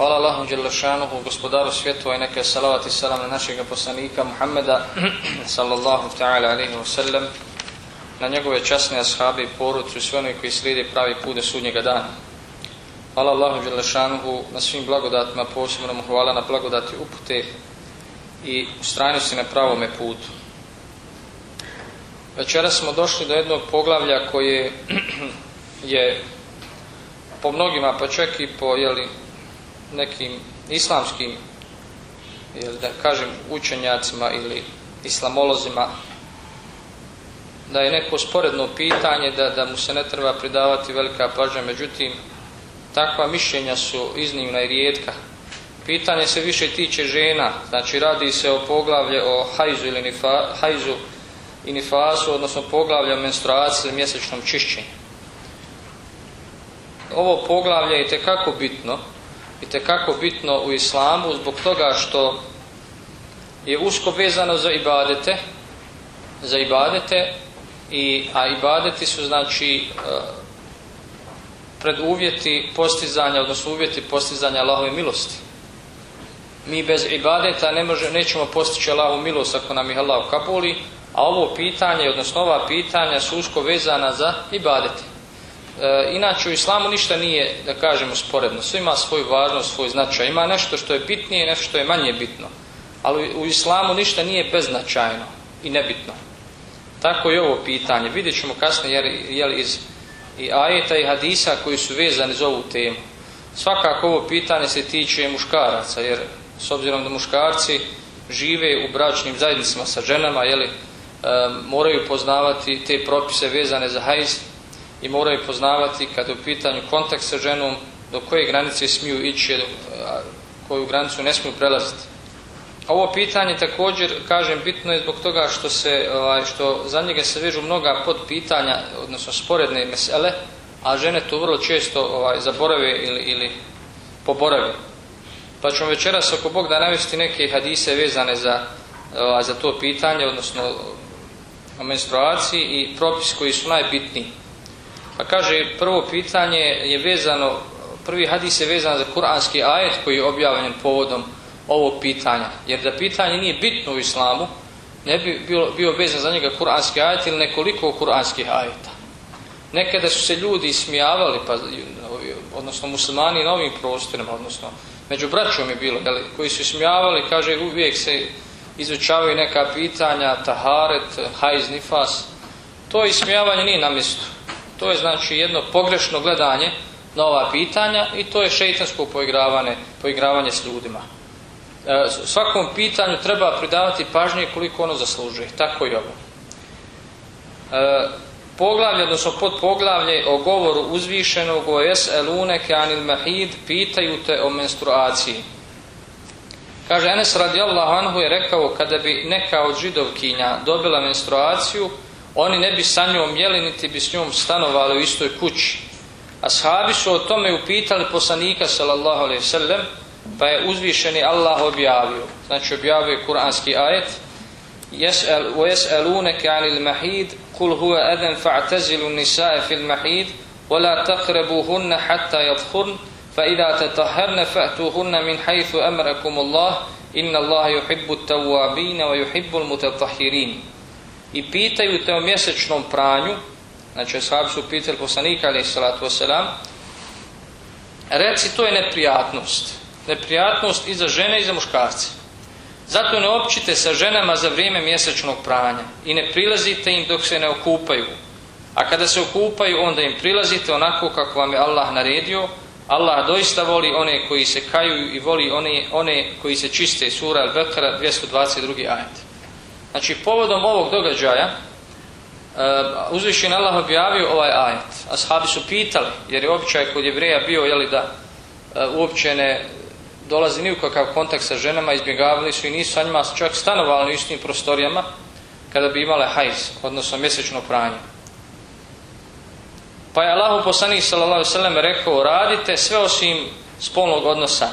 Hvala Allahu Đelešanuhu, gospodaru svjetova i neka je salavat i salam na našeg poslanika Muhammeda sallallahu ta'ala alaihi wa sallam na njegove časne ashabi i porucu i sve koji slijede pravi put do sudnjega dana. Hvala Allahu Đelešanuhu na svim blagodatima, posebno mu hvala na blagodati upute i ustrajnosti na pravome putu. Večera smo došli do jednog poglavlja koje je po mnogima, pa čak i po jeli, nekim islamskim ili da kažem učenjacima ili islamolozima da je neko sporedno pitanje da, da mu se ne treba pridavati velika pažnja. Međutim takva mišljenja su iznimna i rijetka. Pitanje se više tiče žena. Znači radi se o poglavlje o hajzu ili nifa, hajzu i nifasu odnosno poglavlje o menstruaciji ili mjesečnom čišćenju. Ovo poglavlje je tekako bitno i tekako bitno u islamu zbog toga što je usko vezano za ibadete za ibadete i, a ibadeti su znači preduvjeti postizanja odnosno uvjeti postizanja Allahove milosti. Mi bez ibadeta ne može, nećemo postići Allahovu milost ako nam ih Allah kapuli a ovo pitanje odnosno ova pitanja su usko vezana za ibadete E, inače u islamu ništa nije, da kažemo, sporedno. Sve ima svoju važnost, svoj značaj. Ima nešto što je bitnije i nešto što je manje bitno. Ali u islamu ništa nije beznačajno i nebitno. Tako je ovo pitanje. Vidjet ćemo kasnije jer, jer iz i ajeta i hadisa koji su vezani za ovu temu. Svakako ovo pitanje se tiče muškaraca, jer s obzirom da muškarci žive u bračnim zajednicama sa ženama, jeli, e, moraju poznavati te propise vezane za hajz, i moraju poznavati kad je u pitanju kontakt sa ženom do koje granice smiju ići, koju granicu ne smiju prelaziti. Ovo pitanje također, kažem, bitno je zbog toga što se, što za njega se vežu mnoga podpitanja, odnosno sporedne mesele, a žene to vrlo često ovaj, zaborave ili, ili poborave. Pa ćemo večeras oko Bog da navesti neke hadise vezane za, ovaj, za to pitanje, odnosno o menstruaciji i propis koji su najbitniji. Pa kaže, prvo pitanje je vezano, prvi hadis je vezan za kuranski ajet koji je objavljen povodom ovog pitanja. Jer da pitanje nije bitno u islamu, ne bi bio, bio vezan za njega kuranski ajet ili nekoliko kuranskih ajeta. Nekada su se ljudi smijavali, pa, odnosno muslimani na ovim prostorima, odnosno među braćom je bilo, jeli, koji su smijavali, kaže, uvijek se izučavaju neka pitanja, taharet, hajz, nifas. To ismijavanje nije na mjestu. To je znači jedno pogrešno gledanje na ova pitanja i to je šeitansko poigravanje, poigravanje s ljudima. E, svakom pitanju treba pridavati pažnje koliko ono zaslužuje. Tako i ovo. E, poglavlje, odnosno pod poglavlje o govoru uzvišenog o elune kanil mahid pitaju te o menstruaciji. Kaže Enes radijallahu anhu je rekao kada bi neka od židovkinja dobila menstruaciju oni ne bi sa njom jeli niti bi s njom stanovali u istoj kući. Ashabi su o tome upitali poslanika sallallahu alaihi sallam pa je uzvišeni Allah objavio. Znači objavio je kuranski ajet وَيَسْأَلُونَكَ عَنِ الْمَحِيدِ قُلْ هُوَ أَذَنْ فَاعْتَزِلُوا النِّسَاءَ فِي الْمَحِيدِ وَلَا تَقْرَبُوهُنَّ حَتَّى يَطْهُرْنَ فَإِذَا تَطَهَّرْنَ فَأْتُوهُنَّ مِنْ حَيْثُ أَمْرَكُمُ اللَّهُ إِنَّ اللَّهَ يُحِبُّ التَّوَّابِينَ وَيُحِبُّ الْمُتَطَهِّرِينَ i pitaju te o mjesečnom pranju, znači ashab su pitali poslanika ali salatu wasalam, reci to je neprijatnost. Neprijatnost i za žene i za muškarce. Zato ne općite sa ženama za vrijeme mjesečnog pranja i ne prilazite im dok se ne okupaju. A kada se okupaju, onda im prilazite onako kako vam je Allah naredio. Allah doista voli one koji se kaju i voli one, one koji se čiste. Sura Al-Bekara 222. ajet. Znači, povodom ovog događaja, uh, uzvišen Allah objavio ovaj ajet. Ashabi su pitali, jer je običaj kod jevreja bio, jeli da uh, uopće ne dolazi ni u kakav kontakt sa ženama, izbjegavali su i nisu sa njima čak stanovali u istim prostorijama, kada bi imale hajz, odnosno mjesečno pranje. Pa je Allah poslanik sallallahu rekao radite sve osim spolnog odnosa.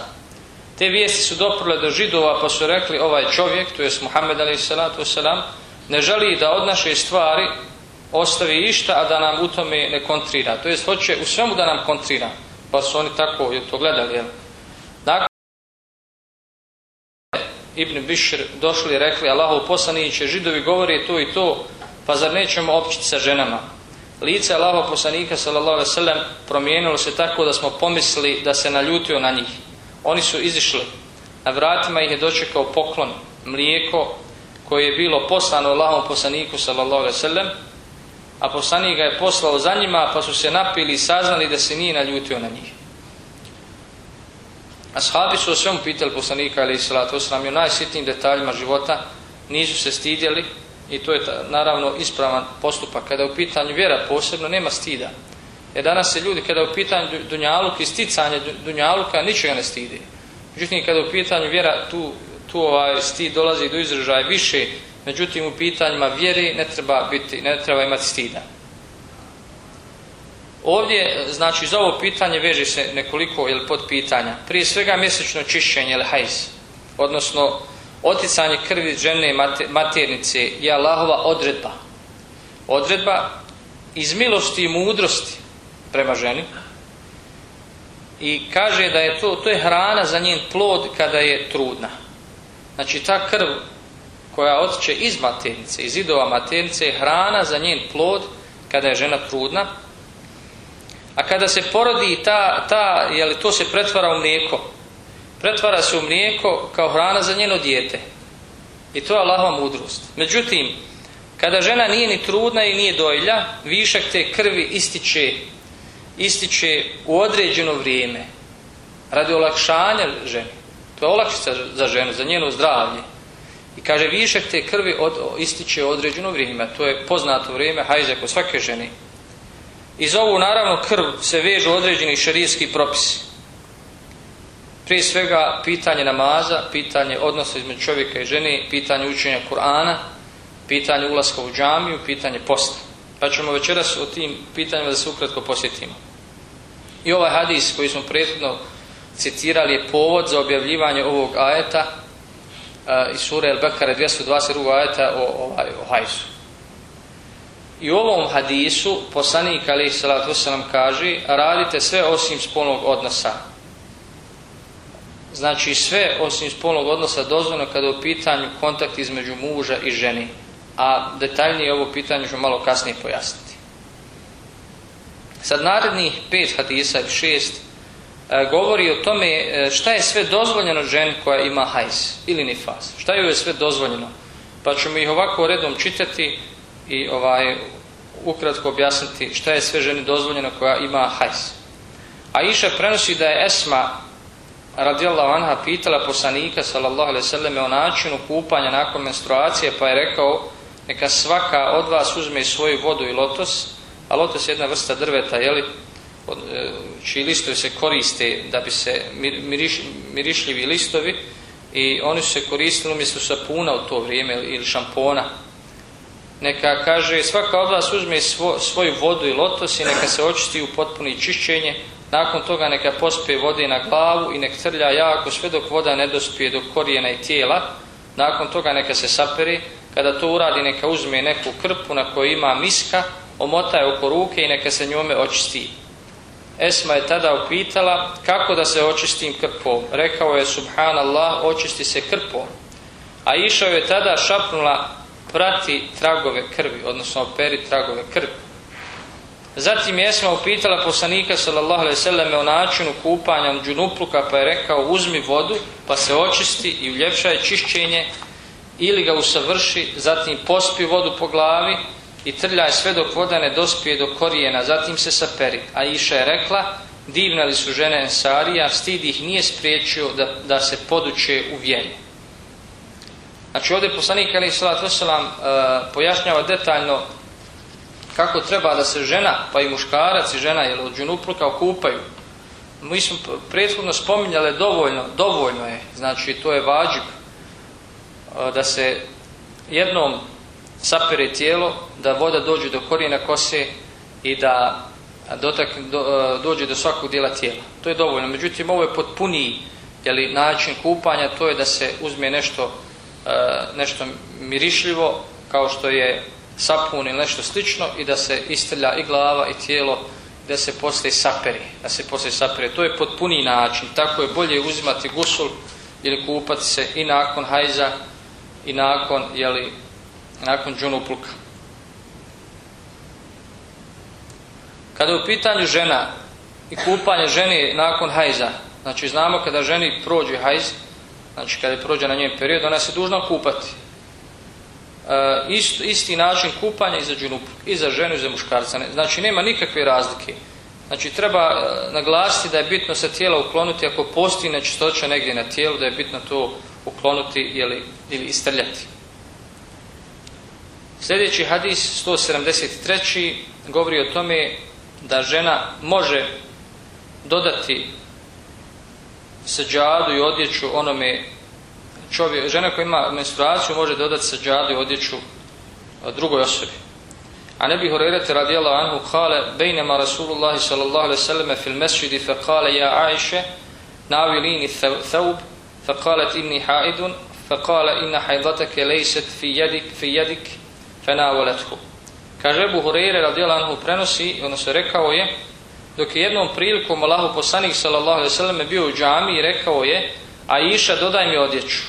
Te vijesti su doprle do židova pa su rekli ovaj čovjek, to jest Muhammed salatu ne želi da od naše stvari ostavi išta, a da nam u tome ne kontrira. To jest hoće u svemu da nam kontrira. Pa su oni tako je to gledali. Jel? Nakon Ibn Bišr došli i rekli Allahov poslaniće, židovi govori to i to, pa zar nećemo općiti sa ženama? Lice Allahov poslanika sallallahu promijenilo se tako da smo pomislili da se naljutio na njih. Oni su izišli. Na vratima ih je dočekao poklon, mlijeko koje je bilo poslano Allahom poslaniku sallallahu alejhi a poslanik ga je poslao za njima pa su se napili i saznali da se nije naljutio na njih. Ashabi su o svemu pitali poslanika ali salatu osram i o najsitnijim detaljima života nisu se stidjeli i to je naravno ispravan postupak. Kada je u pitanju vjera posebno nema stida. Jer danas se ljudi kada je u pitanju dunjaluk i sticanje dunjaluka ničega ne stide. Međutim kada je u pitanju vjera tu, tu ovaj stid dolazi do izražaja više Međutim, u pitanjima vjeri ne treba, biti, ne treba imati stida. Ovdje, znači, za ovo pitanje veže se nekoliko ili pod pitanja. Prije svega mjesečno čišćenje ili hajz, odnosno oticanje krvi žene maternice je Allahova odredba. Odredba iz milosti i mudrosti prema ženi i kaže da je to, to je hrana za njen plod kada je trudna. Znači ta krv koja otiče iz maternice, iz idova maternice je hrana za njen plod kada je žena trudna. A kada se porodi ta, ta li to se pretvara u mlijeko. Pretvara se u mlijeko kao hrana za njeno dijete. I to je Allahova mudrost. Međutim, kada žena nije ni trudna i nije dojlja, višak te krvi ističe, ističe u određeno vrijeme. Radi olakšanja žene. To je olakšica za ženu, za njeno zdravlje. I kaže višak te krvi od, ističe određeno vrijeme. To je poznato vrijeme hajze kod svake žene. Iz ovu naravno krv se vežu određeni šarijski propisi. Prije svega pitanje namaza, pitanje odnosa između čovjeka i žene, pitanje učenja Kur'ana, pitanje ulaska u džamiju, pitanje posta. Pa ćemo večeras o tim pitanjima da se ukratko posjetimo. I ovaj hadis koji smo prethodno citirali je povod za objavljivanje ovog ajeta iz sure El-Bekare 222. ajeta o, ovaj, o hajzu. I u ovom hadisu poslanik ali salatu wasalam kaže radite sve osim spolnog odnosa. Znači sve osim spolnog odnosa dozvoljeno kada je u pitanju kontakt između muža i ženi. A detaljnije ovo pitanje ću malo kasnije pojasniti. Sad narednih pet hadisa ili šest E, govori o tome e, šta je sve dozvoljeno ženi koja ima hajz ili nifas. Šta joj je sve dozvoljeno? Pa ćemo ih ovako redom čitati i ovaj ukratko objasniti šta je sve ženi dozvoljeno koja ima hajz. A Iša prenosi da je Esma radijallahu anha pitala poslanika sallallahu alaihi sallam o načinu kupanja nakon menstruacije pa je rekao neka svaka od vas uzme svoju vodu i lotos, a lotos je jedna vrsta drveta, jeli, E, čiji listovi se koriste da bi se mirišljivi listovi i oni su se koristili umjesto sapuna u to vrijeme ili šampona. Neka kaže svaka od vas uzme svoju vodu i lotos i neka se očisti u potpuni čišćenje. Nakon toga neka pospije vode na glavu i nek trlja jako sve dok voda ne dospije do korijena i tijela. Nakon toga neka se saperi. Kada to uradi neka uzme neku krpu na kojoj ima miska, omotaje oko ruke i neka se njome očisti. Esma je tada upitala kako da se očistim krpom. Rekao je subhanallah očisti se krpom. A išao je tada šapnula prati tragove krvi, odnosno operi tragove krvi. Zatim je Esma upitala poslanika sallallahu alejhi o načinu kupanja džunupluka pa je rekao uzmi vodu pa se očisti i uljepšaj čišćenje ili ga usavrši, zatim pospi vodu po glavi i trljaj sve dok voda ne dospije do korijena, zatim se saperi. A Iša je rekla, divne li su žene Ensarija, stid ih nije spriječio da, da se poduče u vjeri. Znači ovdje poslanik Ali Salat Veselam e, pojašnjava detaljno kako treba da se žena, pa i muškarac i žena, jer od džunupluka okupaju. Mi smo prethodno spominjali dovoljno, dovoljno je, znači to je vađib, e, da se jednom sapere tijelo, da voda dođe do korijena kose i da dotak, do, dođe do svakog dijela tijela. To je dovoljno. Međutim, ovo je potpuniji jeli, način kupanja, to je da se uzme nešto, nešto mirišljivo, kao što je sapun ili nešto slično i da se istrlja i glava i tijelo da se poslije saperi, da se poslije saperi. To je potpuniji način. Tako je bolje uzimati gusul ili kupati se i nakon hajza i nakon, jeli, nakon džunupluka. Kada je u pitanju žena i kupanje žene nakon hajza, znači znamo kada ženi prođe hajz, znači kada je prođe na njen period, ona se dužna kupati. E, ist, isti način kupanja i za džunupluk, i za ženu i za muškarca. Znači nema nikakve razlike. Znači treba e, naglasiti da je bitno sa tijela ukloniti ako postoji nečistoća negdje na tijelu, da je bitno to uklonuti ili, ili istrljati. Sljedeći hadis, 173. govori o tome da žena može dodati sađadu i odjeću onome čovjek, žena koja ima menstruaciju može dodati sađadu i odjeću drugoj osobi. A ne bih horirati radijala anhu kale bejnema Rasulullahi sallallahu alaihi sallam fil mesjidi fe kale ja Ajše navilini thaub fe kalet inni haidun fe kale inna hajdatake lejset fi jedik, fi jedik fela voletku. Kaže Ebu Hureyre radijal anhu prenosi, odnosno rekao je, dok je jednom prilikom Allahu poslanik sallallahu alaihi sallam bio u džami i rekao je, a iša dodaj mi odjeću.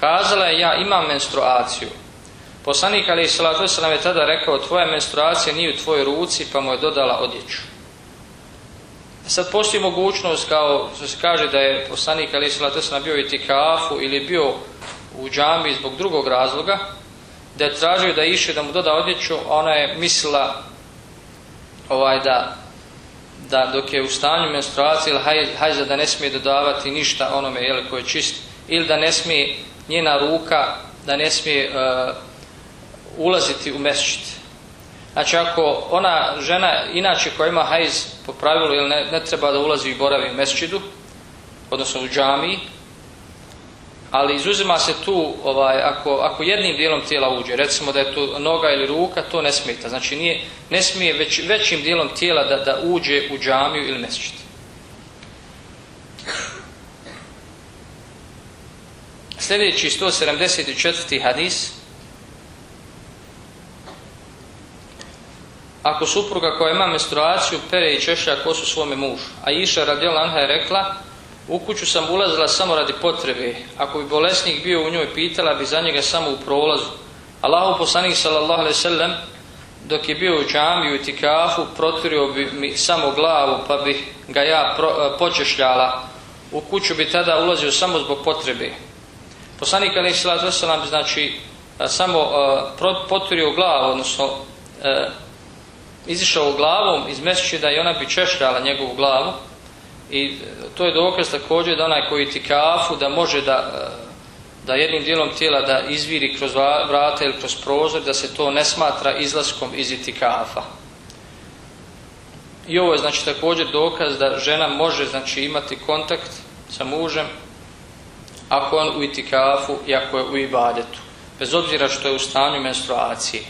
Kazala je, ja imam menstruaciju. Poslanik alaihi sallallahu je tada rekao, tvoja menstruacija nije u tvojoj ruci, pa mu je dodala odjeću. E sad postoji mogućnost, kao što se kaže da je poslanik alaihi sallallahu bio i tikafu ili bio u džami zbog drugog razloga, da je tražio da iše da mu doda odjeću, a ona je mislila ovaj da da dok je u stanju menstruacije ili hajza da ne smije dodavati ništa onome jel, koje je čist ili da ne smije njena ruka da ne smije uh, ulaziti u mesčit. Znači ako ona žena inače koja ima hajz po pravilu ili ne, ne treba da ulazi i boravi u mesčidu, odnosno u džamiji, ali izuzima se tu, ovaj, ako, ako jednim dijelom tijela uđe, recimo da je to noga ili ruka, to ne smeta. Znači nije, ne smije već, većim dijelom tijela da, da uđe u džamiju ili mesčit. Sljedeći 174. hadis. Ako supruga koja ima menstruaciju pere i češlja kosu svome mužu, a Iša radijal Anha je rekla, u kuću sam ulazila samo radi potrebe. Ako bi bolesnik bio u njoj, pitala bi za njega samo u prolazu. Allahu poslanik sallallahu alejhi ve sellem dok je bio u džamiju i tikafu, proturio bi mi samo glavu, pa bi ga ja pro, počešljala. U kuću bi tada ulazio samo zbog potrebe. Poslanik alejhi salatu vesselam znači samo uh, glavu, odnosno uh, izišao glavom iz mesčida i ona bi češljala njegovu glavu i to je dokaz također da onaj koji ti kafu da može da, da jednim dijelom tijela da izviri kroz vrata ili kroz prozor da se to ne smatra izlaskom iz itikafa. I ovo je znači također dokaz da žena može znači imati kontakt sa mužem ako on u itikafu i ako je u ibadetu. Bez obzira što je u stanju menstruacije.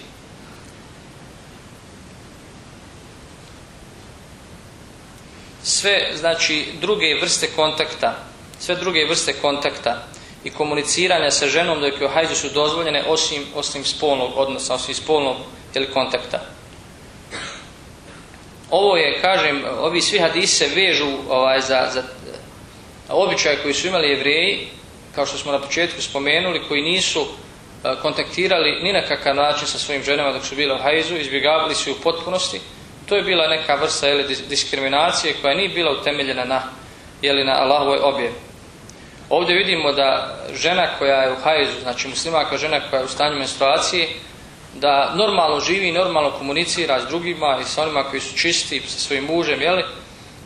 Sve znači druge vrste kontakta, sve druge vrste kontakta i komuniciranja sa ženom dok je u hajzu su dozvoljene osim, osim spolnog odnosa, osim spolnog ili kontakta. Ovo je, kažem, ovi svi hadisi se vežu ovaj, za, za običaje koji su imali jevreji, kao što smo na početku spomenuli, koji nisu kontaktirali ni na kakav način sa svojim ženama dok su bile u hajzu, izbjegavali su u potpunosti, to je bila neka vrsta jeli, diskriminacije koja nije bila utemeljena na, jeli, na Allahovoj obje. Ovdje vidimo da žena koja je u hajzu, znači muslimaka žena koja je u stanju menstruacije, da normalno živi i normalno komunicira s drugima i sa onima koji su čisti, sa svojim mužem, jeli,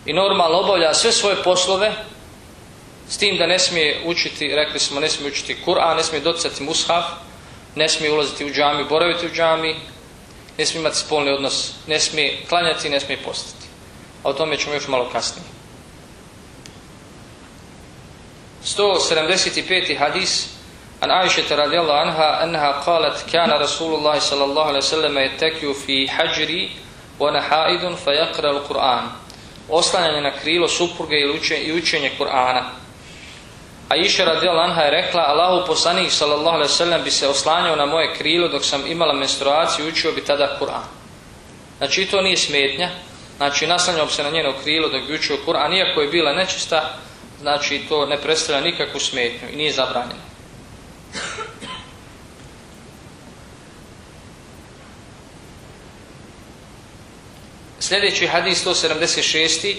i normalno obavlja sve svoje poslove, s tim da ne smije učiti, rekli smo, ne smije učiti Kur'an, ne smije docati mushaf, ne smije ulaziti u džami, boraviti u džami, ne smije imati spolni odnos, ne smije klanjati i ne smije postati. A o tome ćemo još malo kasnije. 175. hadis An Aishata radijallahu anha anha qalat kana Rasulullah sallallahu alaihi sallam yatakiu fi hajri wa nahaidun fa yaqra al-Qur'an. Oslanjanje na krilo supruge i učenje Kur'ana. A iša radijal Anha je rekla, Allahu poslanik sallallahu alaihi sallam bi se oslanjao na moje krilo dok sam imala menstruaciju i učio bi tada Kur'an. Znači to nije smetnja, znači naslanjao bi se na njeno krilo dok bi učio Kur'an, iako je bila nečista, znači to ne predstavlja nikakvu smetnju i nije zabranjeno. Sljedeći hadis 176.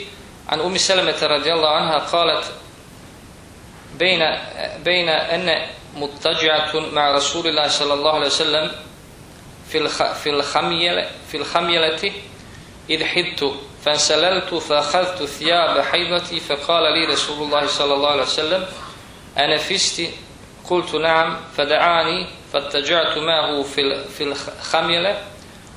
An Umi Salameta radijallahu anha qalat بين بين أن مضطجعة مع رسول الله صلى الله عليه وسلم في في الخميلة في الخميلة إذ حدت فانسللت فأخذت ثياب حيضتي فقال لي رسول الله صلى الله عليه وسلم أنا فست قلت نعم. فدعاني فاتجعت معه في في الخميلة.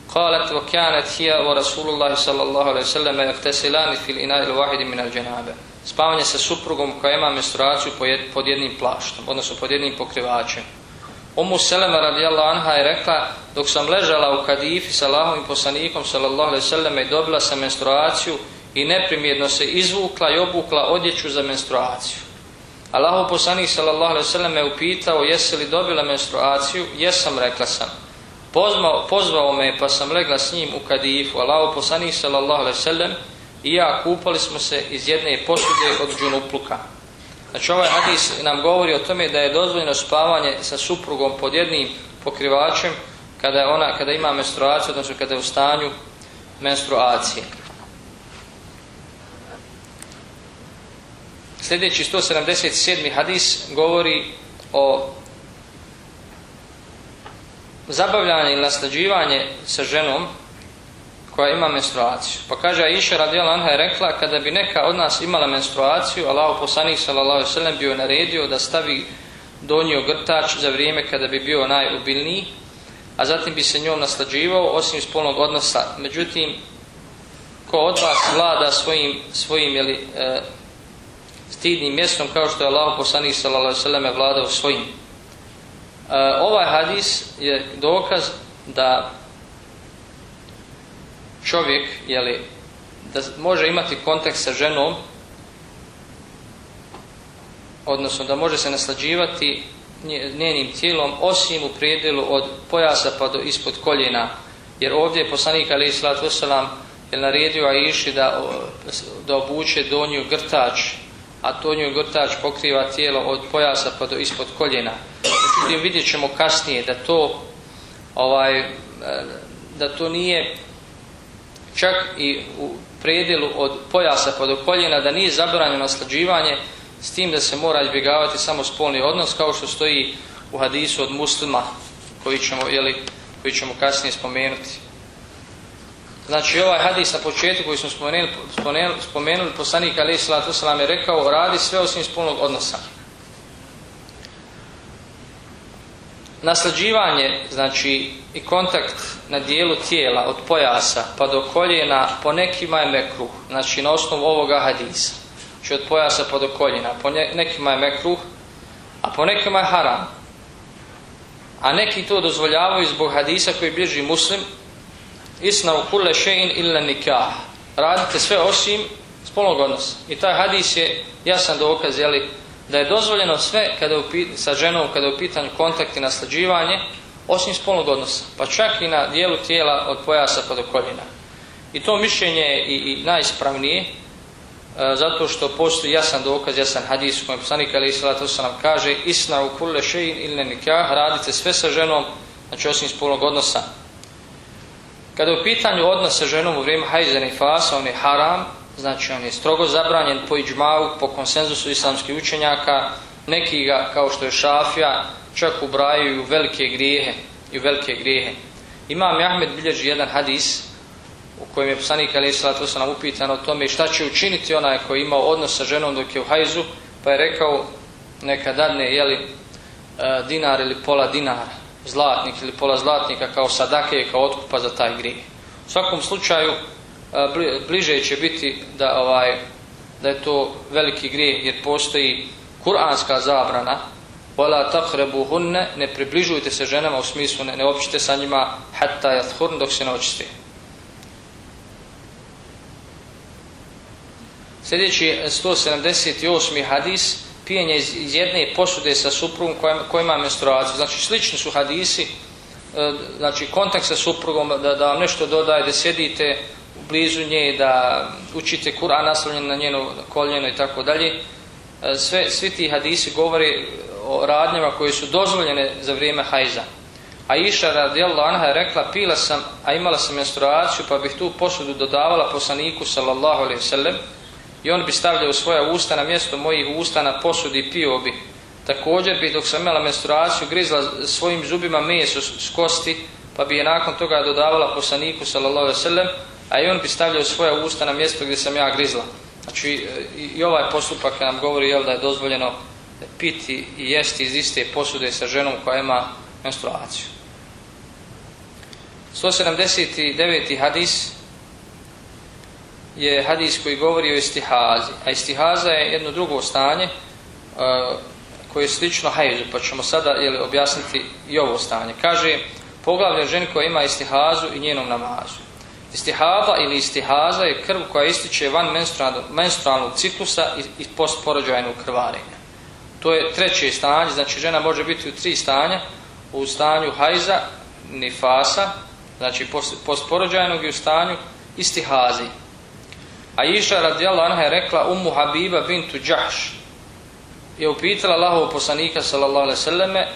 قالت وكانت هي ورسول الله صلى الله عليه وسلم يغتسلان في الإناء الواحد من الجنابة. Spavanje sa suprugom koja ima menstruaciju pod jednim plaštom, odnosno pod jednim pokrivačem. Umu Selema radijallahu anha je rekla, dok sam ležala u kadifi sa i poslanikom sallallahu alaihi i dobila sam menstruaciju i neprimjedno se izvukla i obukla odjeću za menstruaciju. Allahov poslanik sallallahu alaihi me upitao jesi li dobila menstruaciju, jesam rekla sam. Pozvao, me pa sam legla s njim u kadifu. Allahov poslanik sallallahu alaihi i ja kupali smo se iz jedne posude od džunupluka. Znači ovaj hadis nam govori o tome da je dozvoljeno spavanje sa suprugom pod jednim pokrivačem kada, ona, kada ima menstruaciju, odnosno kada je u stanju menstruacije. Sljedeći 177. hadis govori o zabavljanje ili naslađivanje sa ženom koja ima menstruaciju. Pa kaže Aisha radijallahu anha je rekla kada bi neka od nas imala menstruaciju, Allahu poslanik sallallahu sellem bio naredio da stavi donji ogrtač za vrijeme kada bi bio najubilniji, a zatim bi se njom naslađivao osim spolnog odnosa. Međutim, ko od vas vlada svojim, svojim jeli, e, stidnim mjestom kao što je Allah poslanik sallallahu alejhi ve sellem vladao svojim. E, ovaj hadis je dokaz da čovjek jeli, da može imati kontakt sa ženom odnosno da može se naslađivati njenim tijelom osim u prijedelu od pojasa pa do ispod koljena. Jer ovdje je poslanik sallatu wasalam je naredio Aiši da, da obuče donju grtač a donju grtač pokriva tijelo od pojasa pa do ispod koljena. Međutim vidjet ćemo kasnije da to ovaj da to nije čak i u predjelu od pojasa pa do koljena da nije zabranjeno naslađivanje s tim da se mora izbjegavati samo spolni odnos kao što stoji u hadisu od muslima koji ćemo, jeli, koji ćemo kasnije spomenuti. Znači ovaj hadis na početku koji smo spomenuli, spomenuli, spomenuli poslanik Ali Salatu je rekao radi sve osim spolnog odnosa. Naslađivanje, znači i kontakt na dijelu tijela od pojasa pa do koljena po nekima je mekruh, znači na osnovu ovoga hadisa. Znači od pojasa pa do koljena, po nekima je mekruh, a po nekima je haram. A neki to dozvoljavaju zbog hadisa koji bliži muslim, isna u kule šein illa nikah. Radite sve osim spolnog odnosa. I taj hadis je jasan dokaz, jeli, da je dozvoljeno sve kada sa ženom kada je u pitanju kontakt i naslađivanje, osim spolnog odnosa, pa čak i na dijelu tijela od pojasa pa do koljena. I to mišljenje je i, i najispravnije, e, zato što postoji jasan dokaz, jasan hadis u kojem poslanik Ali Isalatu nam kaže isna u kulle šein ili ne nikah, radite sve sa ženom, znači osim spolnog odnosa. Kada je u pitanju odnos sa ženom u vrijeme hajzene i fasa, on je haram, znači on je strogo zabranjen po iđmavu, po konsenzusu islamskih učenjaka, neki ga, kao što je šafija, čak ubrajaju velike grijehe i velike grijehe. Imam Ahmed bilježi jedan hadis u kojem je poslanik Ali Salatu nam upitan o tome šta će učiniti onaj koji je imao odnos sa ženom dok je u hajzu, pa je rekao neka dadne jeli, e, dinar ili pola dinara, zlatnik ili pola zlatnika kao sadake, kao otkupa za taj grijeh. U svakom slučaju bliže će biti da ovaj da je to veliki grijeh jer postoji kuranska zabrana Wala taqrabuhunna ne približujte se ženama u smislu ne, ne općite sa njima hatta yathurn dok se ne očiste. Sljedeći 178. hadis pijenje iz jedne posude sa suprugom koja ima menstruaciju. Znači slični su hadisi, e, znači kontakt sa suprugom, da, da vam nešto dodaje, da sjedite blizu nje, da učite Kur'an naslovljen na njeno koljeno i tako dalje. E, sve, svi ti hadisi govori o radnjama koje su dozvoljene za vrijeme hajza. A iša radijallahu anha je rekla, pila sam, a imala sam menstruaciju, pa bih tu posudu dodavala poslaniku sallallahu alaihi sallam, i on bi stavljao svoja usta na mjesto mojih usta na posudi i pio bi. Također bi dok sam imala menstruaciju grizla svojim zubima meso s kosti pa bi je nakon toga dodavala poslaniku sallallahu alejhi ve sellem, a i on bi stavljao svoja usta na mjesto gdje sam ja grizla. Znači i ovaj postupak nam govori jel, da je dozvoljeno piti i jesti iz iste posude sa ženom koja ima menstruaciju. 179. hadis je hadis koji govori o istihazi. A istihaza je jedno drugo stanje uh, koje je slično hajzu, pa ćemo sada jeli, objasniti i ovo stanje. Kaže, poglavlje ženi koja ima istihazu i njenom namazu. Istihava ili istihaza je krv koja ističe van menstrualnog ciklusa i, i postporođajnog krvarenja. To je treće stanje, znači žena može biti u tri stanja, u stanju hajza, nifasa, znači postporođajnog i u stanju istihazi. A iša radijallahu anha je rekla Ummu Habiba bintu Đahš je upitala Allahov poslanika sallallahu alaihi sallame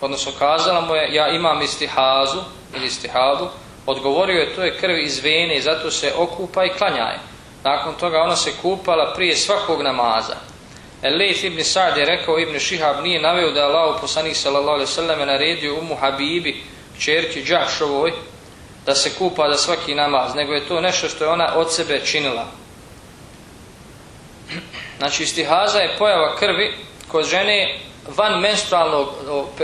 odnosno kazala mu je ja imam istihazu ili istihadu odgovorio je to je krv iz vene i zato se okupa i klanjaje nakon toga ona se kupala prije svakog namaza Elif ibn Sa'd je rekao ibn Šihab nije naveo da je Allahov poslanik sallame naredio Ummu Habibi čerki Đahšovoj da se kupa da svaki namaz, nego je to nešto što je ona od sebe činila. Znači, istihaza je pojava krvi kod žene van menstrualnog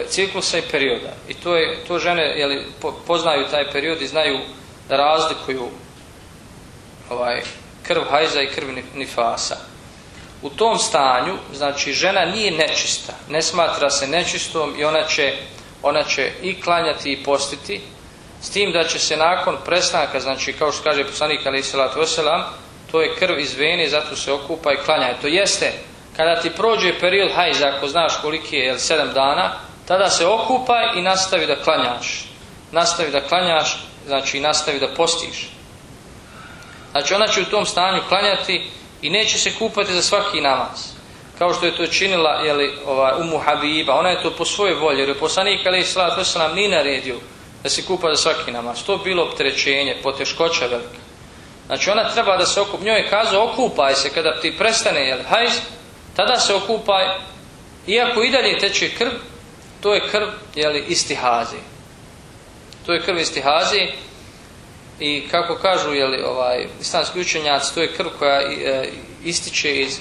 ciklusa i perioda. I to, je, to žene jeli, poznaju taj period i znaju da razlikuju ovaj, krv hajza i krv nifasa. U tom stanju, znači, žena nije nečista, ne smatra se nečistom i ona će, ona će i klanjati i postiti, s tim da će se nakon prestanka, znači kao što kaže poslanik ali wasalam, to je krv iz vene, zato se okupa i klanja. To jeste, kada ti prođe period hajza, ako znaš koliki je, jel, sedam dana, tada se okupaj i nastavi da klanjaš. Nastavi da klanjaš, znači nastavi da postiš. Znači ona će u tom stanju klanjati i neće se kupati za svaki namaz. Kao što je to činila jeli, ovaj, Umu Habiba, ona je to po svojoj volji, jer je poslanik ali salatu wasalam nije naredio da se kupa za svaki namaz. To bilo opterećenje, poteškoća velika. Znači ona treba da se okupa, njoj je kazao okupaj se kada ti prestane jel, hajz, tada se okupaj, iako i dalje teče krv, to je krv jeli, istihazi. To je krv istihazi i kako kažu jeli, ovaj, islamski učenjaci, to je krv koja e, ističe iz e,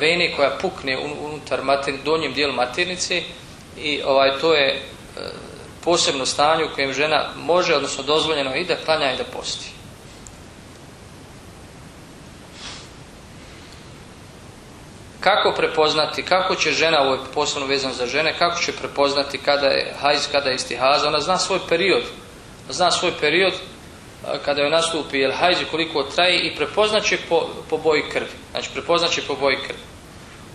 vene koja pukne unutar mater, donjem dijelu maternice i ovaj, to je e, posebno stanje u kojem žena može, odnosno dozvoljeno i da klanja i da posti. Kako prepoznati, kako će žena, ovo je posebno vezano za žene, kako će prepoznati kada je hajz, kada je istihaza, ona zna svoj period, zna svoj period kada joj nastupi jel hajz koliko traje i prepoznaće po, po boji krvi. Znači prepoznaće po boji krvi.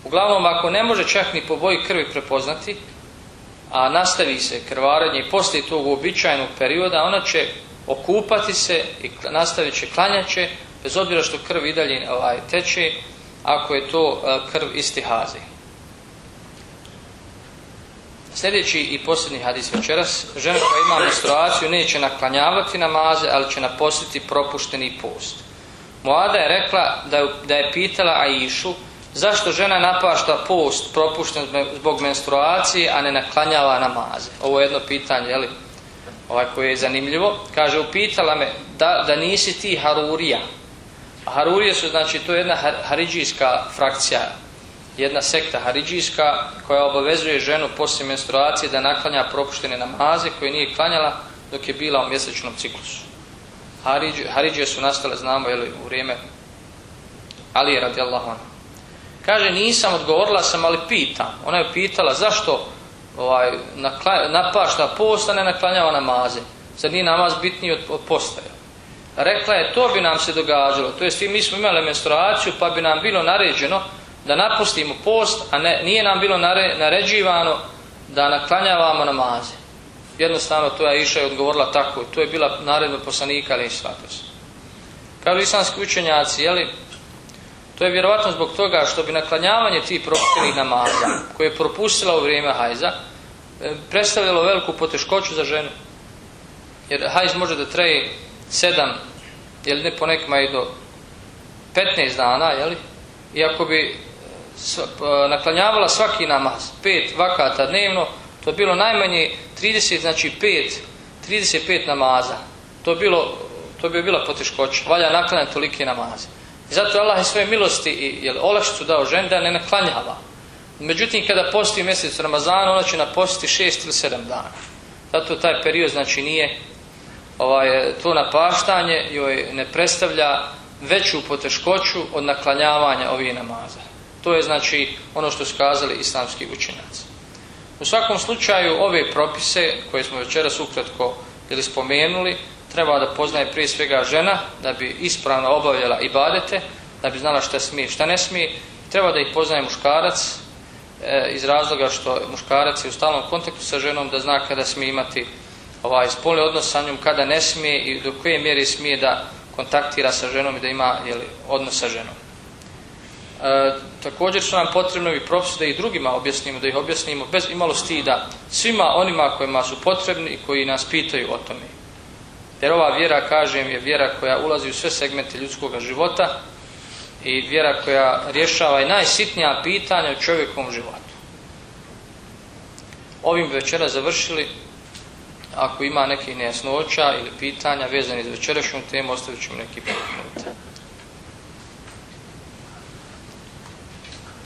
Uglavnom, ako ne može čak ni po boji krvi prepoznati, a nastavi se krvarenje i poslije tog uobičajenog perioda, ona će okupati se i nastavit će klanjaće, bez obzira što krv i dalje ovaj, teče, ako je to e, krv istihazi. Sljedeći i posljednji hadis večeras, žena koja ima menstruaciju neće naklanjavati namaze, ali će napostiti propušteni post. Moada je rekla da je, da je pitala Aishu Zašto žena napašta post propušten zbog menstruacije, a ne naklanjava namaze? Ovo je jedno pitanje, jeli? Ovaj koje je zanimljivo. Kaže, upitala me da, da nisi ti Harurija. Harurije su, znači, to je jedna haridžijska frakcija, jedna sekta haridžijska koja obavezuje ženu poslije menstruacije da naklanja propuštene namaze koje nije klanjala dok je bila u mjesečnom ciklusu. Haridžije su nastale, znamo, jeli, u vrijeme Ali je radijallahu anhu. Kaže, nisam, odgovorila sam, ali pitam. Ona je pitala zašto ovaj, napašta post, a ne naklanjava namaze. Sad nije namaz bitniji od, od postaja. Rekla je, to bi nam se događalo. To jest, mi smo imali menstruaciju, pa bi nam bilo naređeno da napustimo post, a ne, nije nam bilo naređivano da naklanjavamo namaze. Jednostavno, to je Iša i odgovorila tako. To je bila naredba poslanika, ali status. Kažu islamski učenjaci, jeli, to je vjerovatno zbog toga što bi naklanjavanje tih propisanih namaza koje je propustila u vrijeme hajza e, predstavljalo veliku poteškoću za ženu. Jer hajz može da traje sedam, ili ne po nekima i do 15 dana, jeli? I ako bi naklanjavala svaki namaz, pet vakata dnevno, to je bilo najmanje 30, znači 5, 35 namaza. To, bilo, to bi bila poteškoća. Valja naklanjati tolike namaze. I zato Allah je svoje milosti i jel, olakšicu dao ženi da ne naklanjava. Međutim, kada posti mjesec Ramazana, ona će napostiti šest ili sedam dana. Zato taj period znači nije ovaj, to napaštanje joj ne predstavlja veću poteškoću od naklanjavanja ovih namaza. To je znači ono što su kazali islamski učenjaci. U svakom slučaju ove propise koje smo večeras ukratko ili spomenuli treba da poznaje prije svega žena da bi ispravno obavljala ibadete, da bi znala šta smije, šta ne smije. Treba da ih poznaje muškarac e, iz razloga što muškarac je u stalnom kontaktu sa ženom da zna kada smije imati ovaj spolni odnos sa njom, kada ne smije i do koje mjere smije da kontaktira sa ženom i da ima jeli, odnos sa ženom. E, također su nam potrebno i propisi da ih drugima objasnimo, da ih objasnimo bez imalo stida svima onima kojima su potrebni i koji nas pitaju o tome. Jer ova vjera, kažem, je vjera koja ulazi u sve segmente ljudskog života i vjera koja rješava i najsitnija pitanja u čovjekovom životu. Ovim večera završili. Ako ima nekih nejasnoća ili pitanja vezanih za večerašnju temu, ostavit ćemo neki pet